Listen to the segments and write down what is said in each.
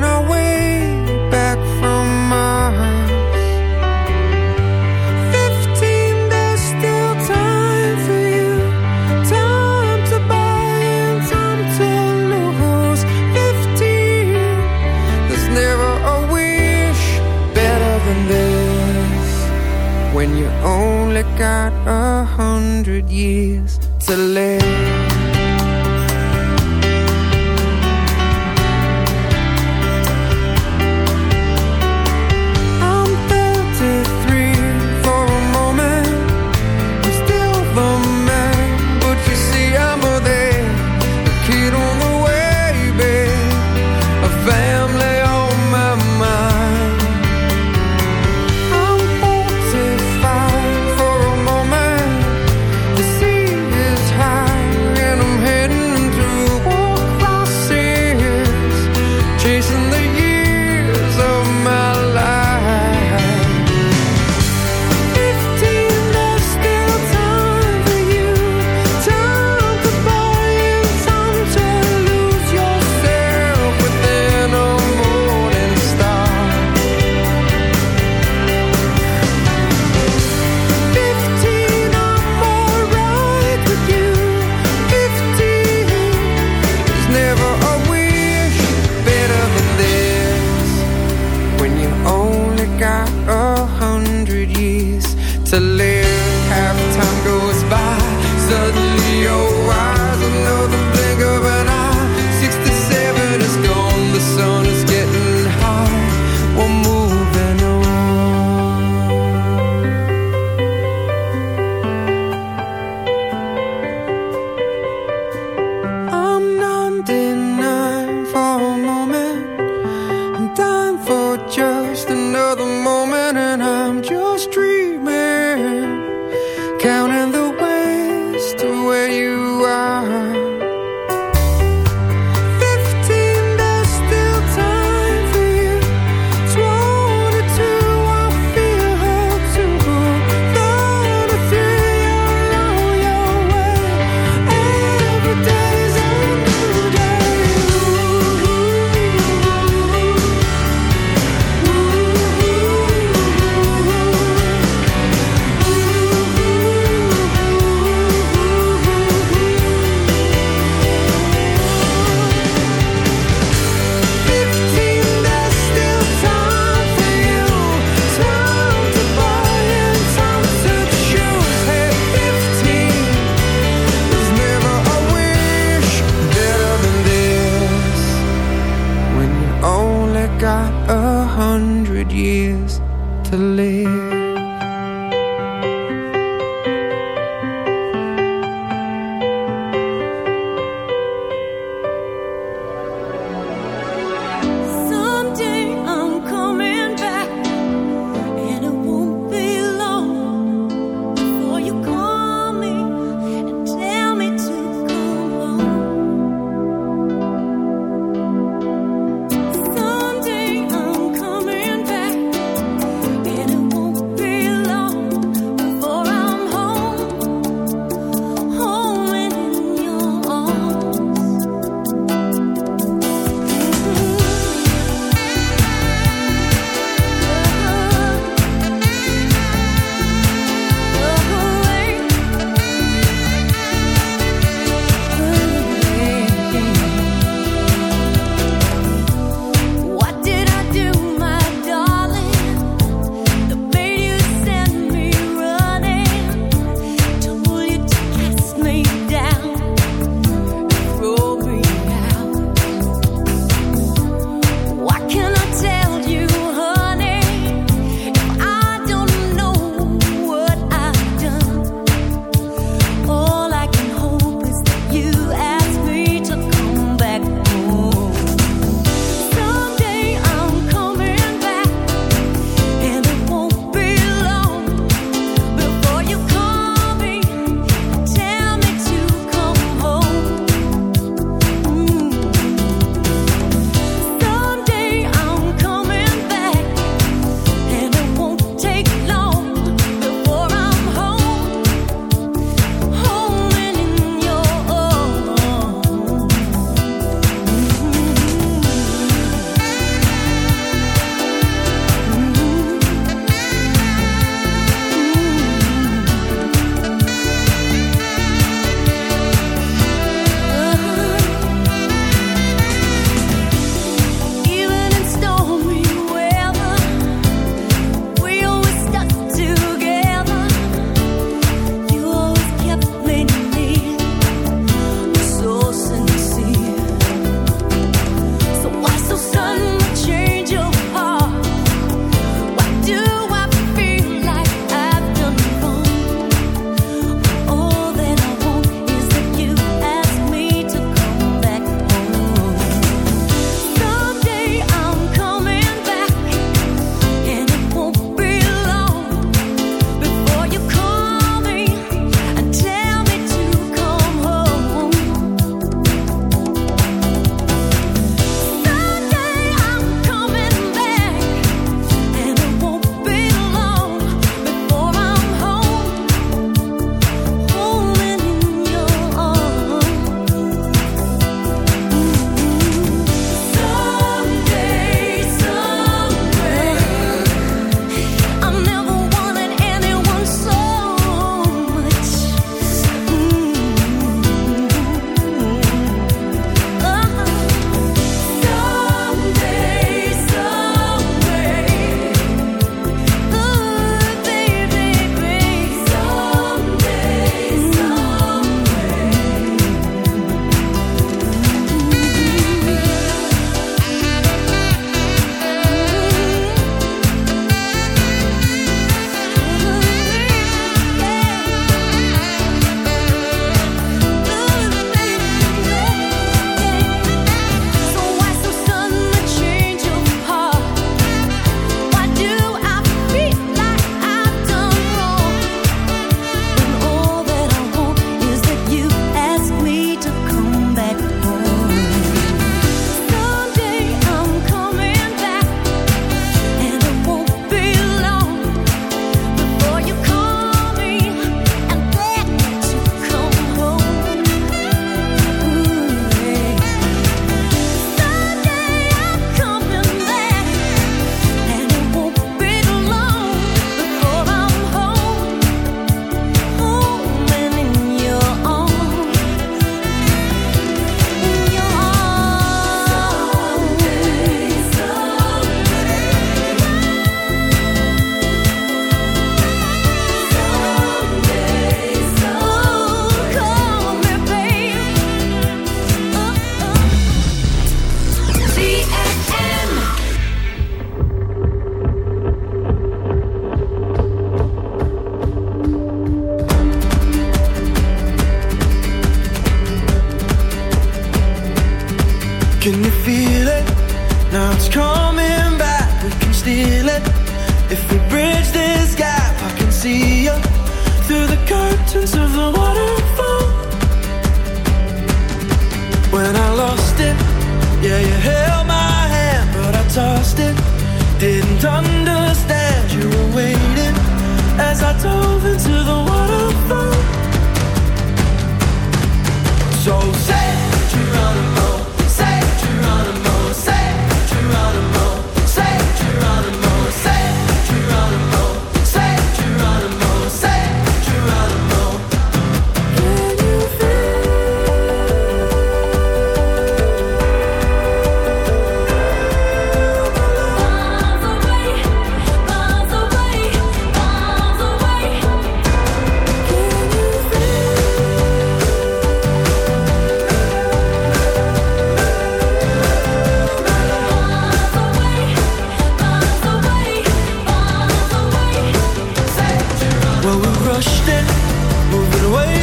when I went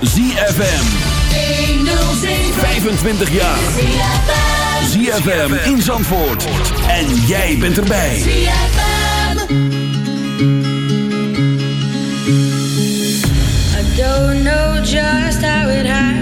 is ZFM. 25 jaar. ZFM in Zandvoort. En jij bent erbij. ZFM. I don't know just how it happened.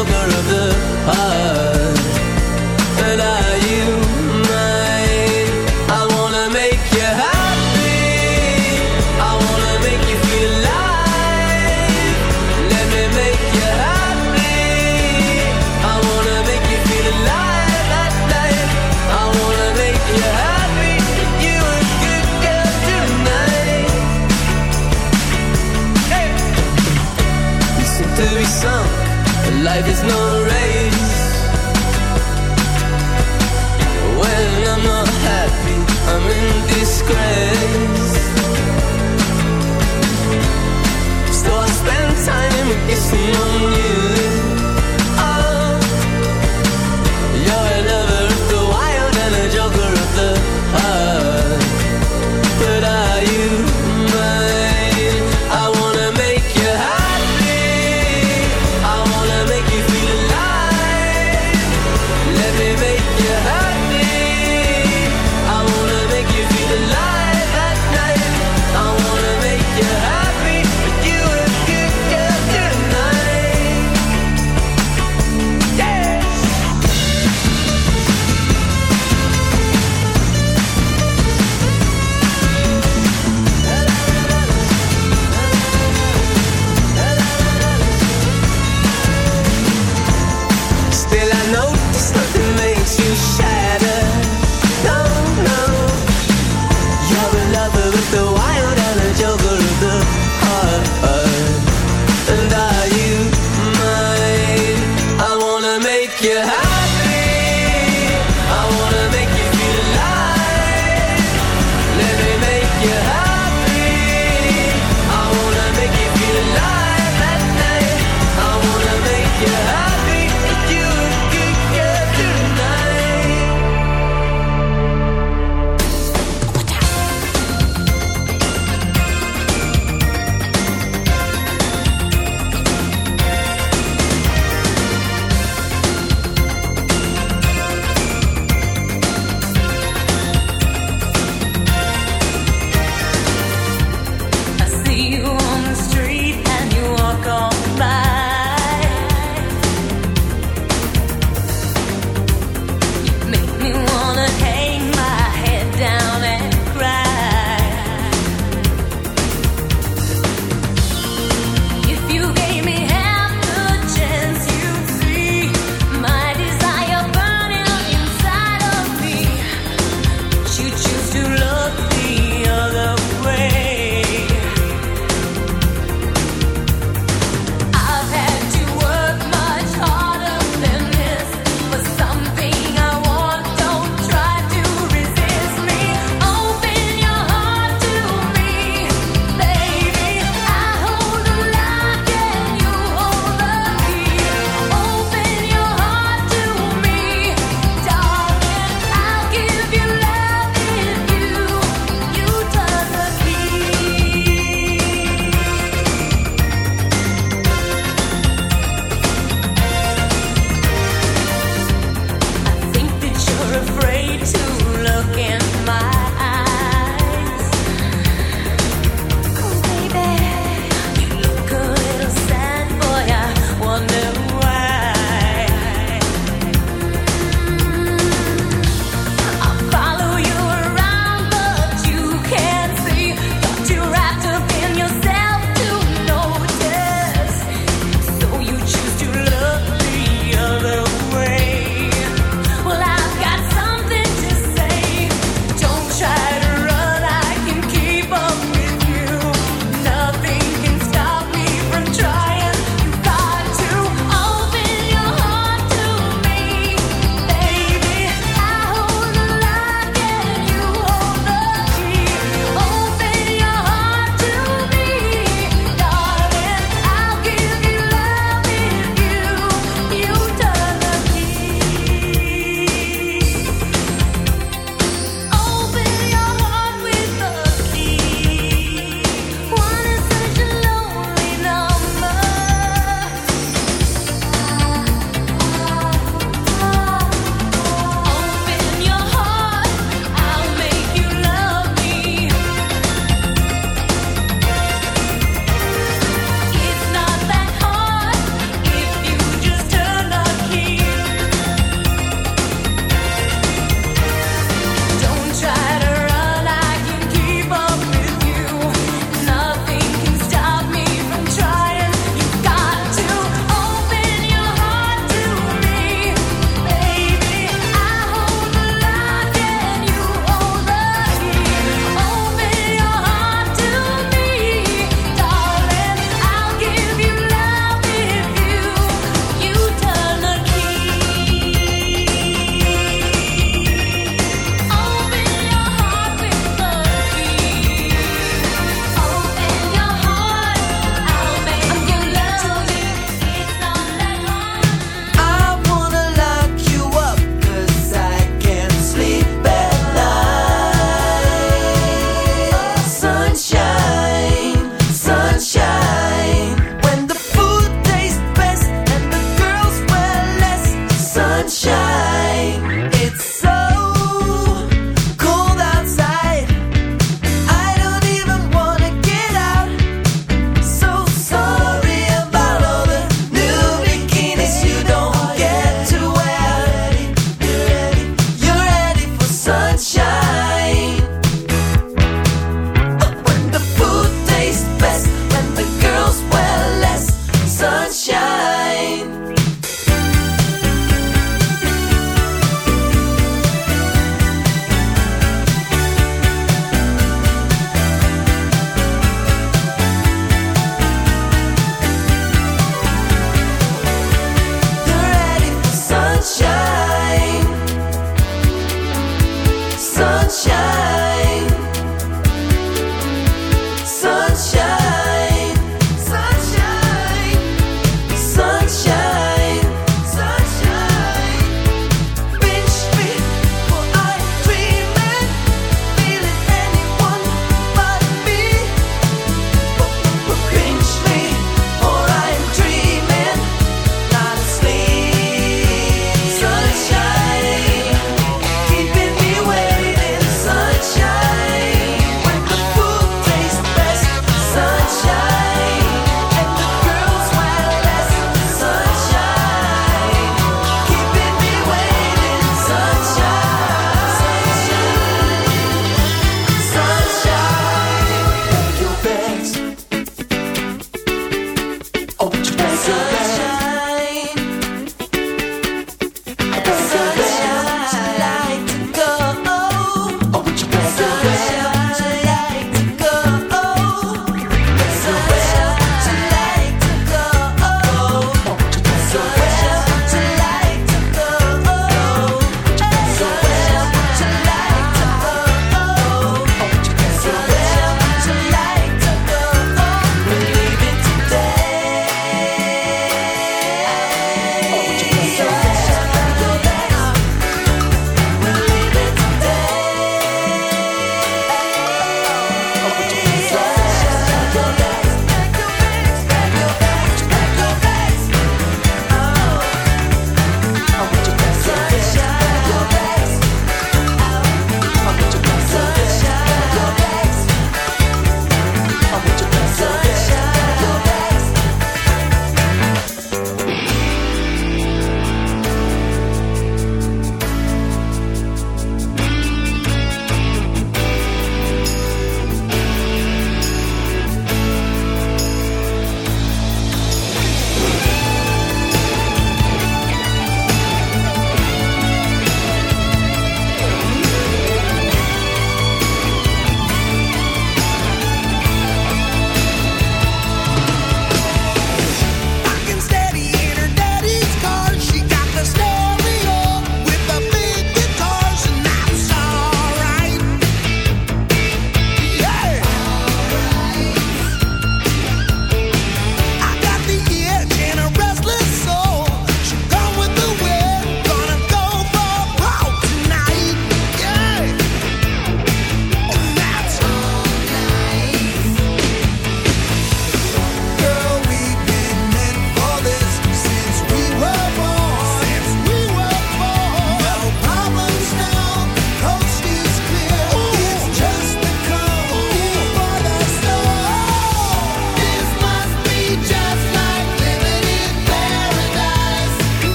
Sugar of the heart.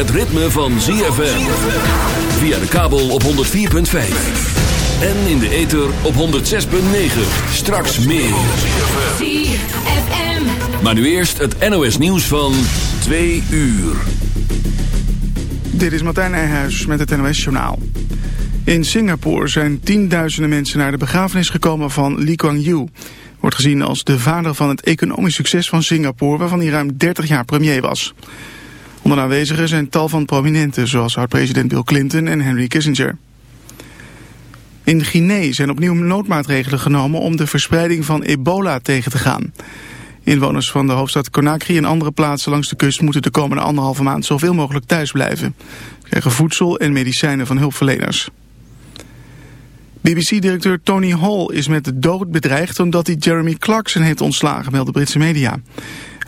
Het ritme van ZFM. Via de kabel op 104.5. En in de ether op 106.9. Straks meer. ZFM. Maar nu eerst het NOS nieuws van 2 uur. Dit is Martijn Nijhuis met het NOS-journaal. In Singapore zijn tienduizenden mensen naar de begrafenis gekomen van Lee Kuan Yew. Wordt gezien als de vader van het economisch succes van Singapore... waarvan hij ruim 30 jaar premier was. Onder de aanwezigen zijn tal van prominenten... zoals oud-president Bill Clinton en Henry Kissinger. In Guinea zijn opnieuw noodmaatregelen genomen... om de verspreiding van ebola tegen te gaan... Inwoners van de hoofdstad Conakry en andere plaatsen langs de kust moeten de komende anderhalve maand zoveel mogelijk thuis blijven. Ze krijgen voedsel en medicijnen van hulpverleners. BBC-directeur Tony Hall is met de dood bedreigd omdat hij Jeremy Clarkson heeft ontslagen, melden Britse media.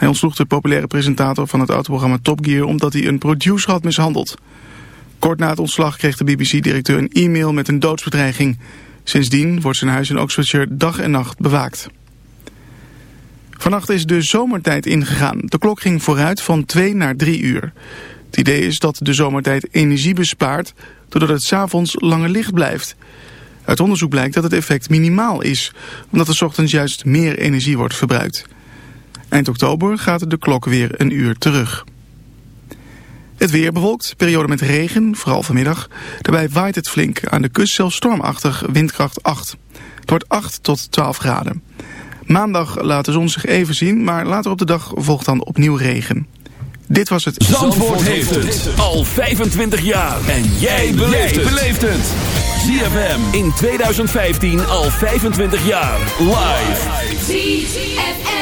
Hij ontsloeg de populaire presentator van het autoprogramma Top Gear omdat hij een producer had mishandeld. Kort na het ontslag kreeg de BBC-directeur een e-mail met een doodsbedreiging. Sindsdien wordt zijn huis in Oxfordshire dag en nacht bewaakt. Vannacht is de zomertijd ingegaan. De klok ging vooruit van 2 naar 3 uur. Het idee is dat de zomertijd energie bespaart... doordat het s'avonds langer licht blijft. Uit onderzoek blijkt dat het effect minimaal is... omdat er 's ochtends juist meer energie wordt verbruikt. Eind oktober gaat de klok weer een uur terug. Het weer bewolkt, periode met regen, vooral vanmiddag. Daarbij waait het flink, aan de kust zelfs stormachtig, windkracht 8. Het wordt 8 tot 12 graden. Maandag laat de zon zich even zien, maar later op de dag volgt dan opnieuw regen. Dit was het... Zandvoort heeft het al 25 jaar. En jij beleeft het. ZFM in 2015 al 25 jaar. Live. ZFM.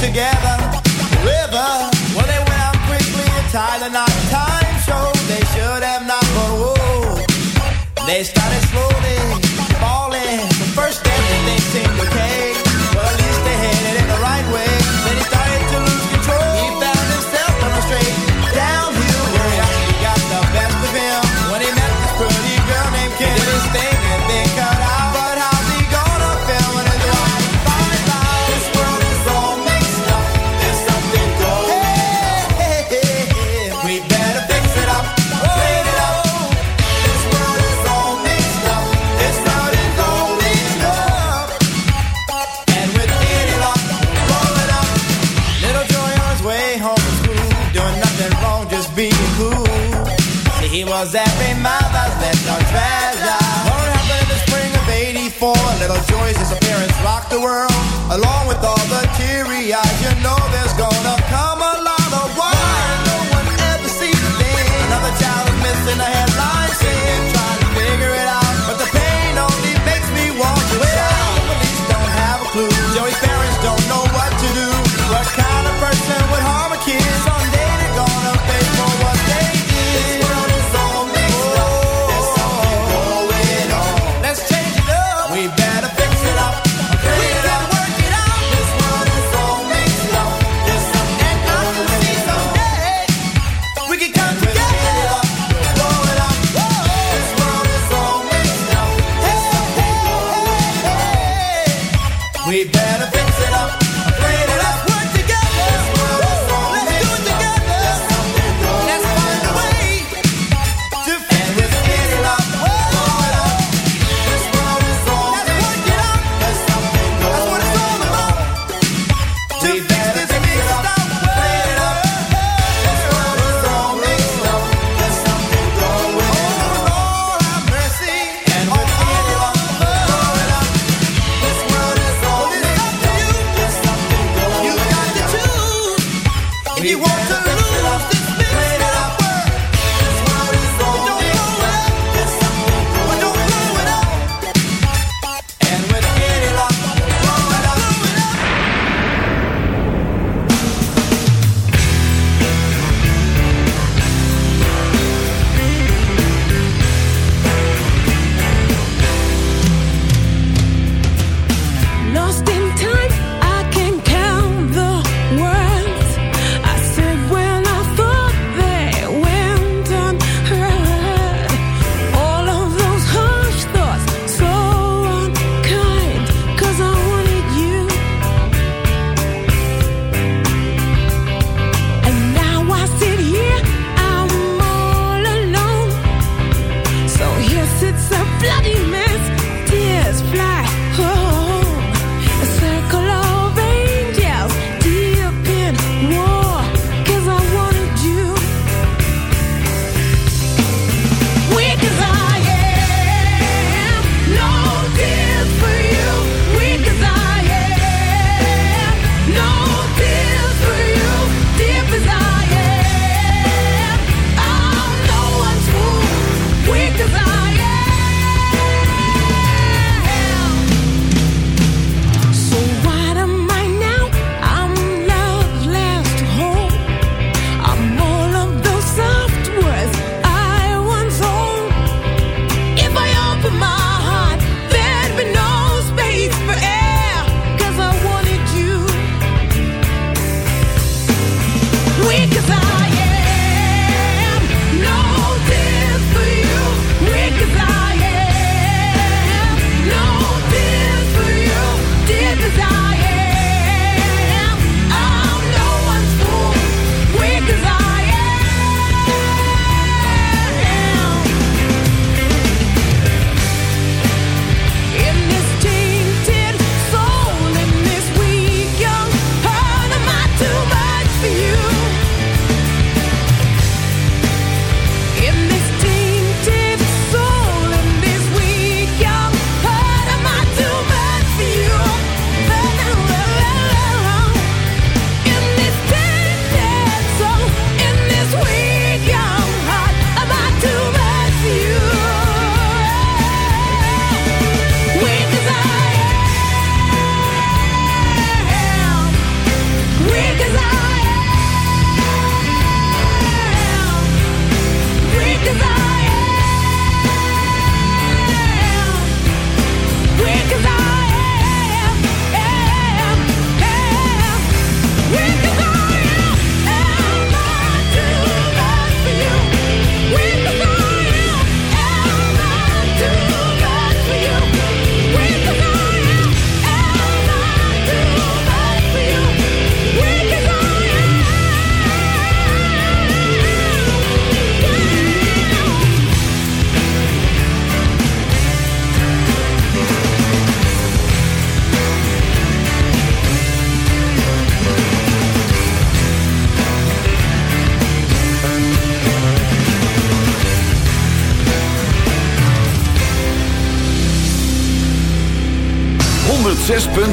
together. River, well they went out quickly and tied and not time showed they should have not, but whoa, they started slowly. along with all the teary eyes. You know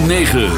106.9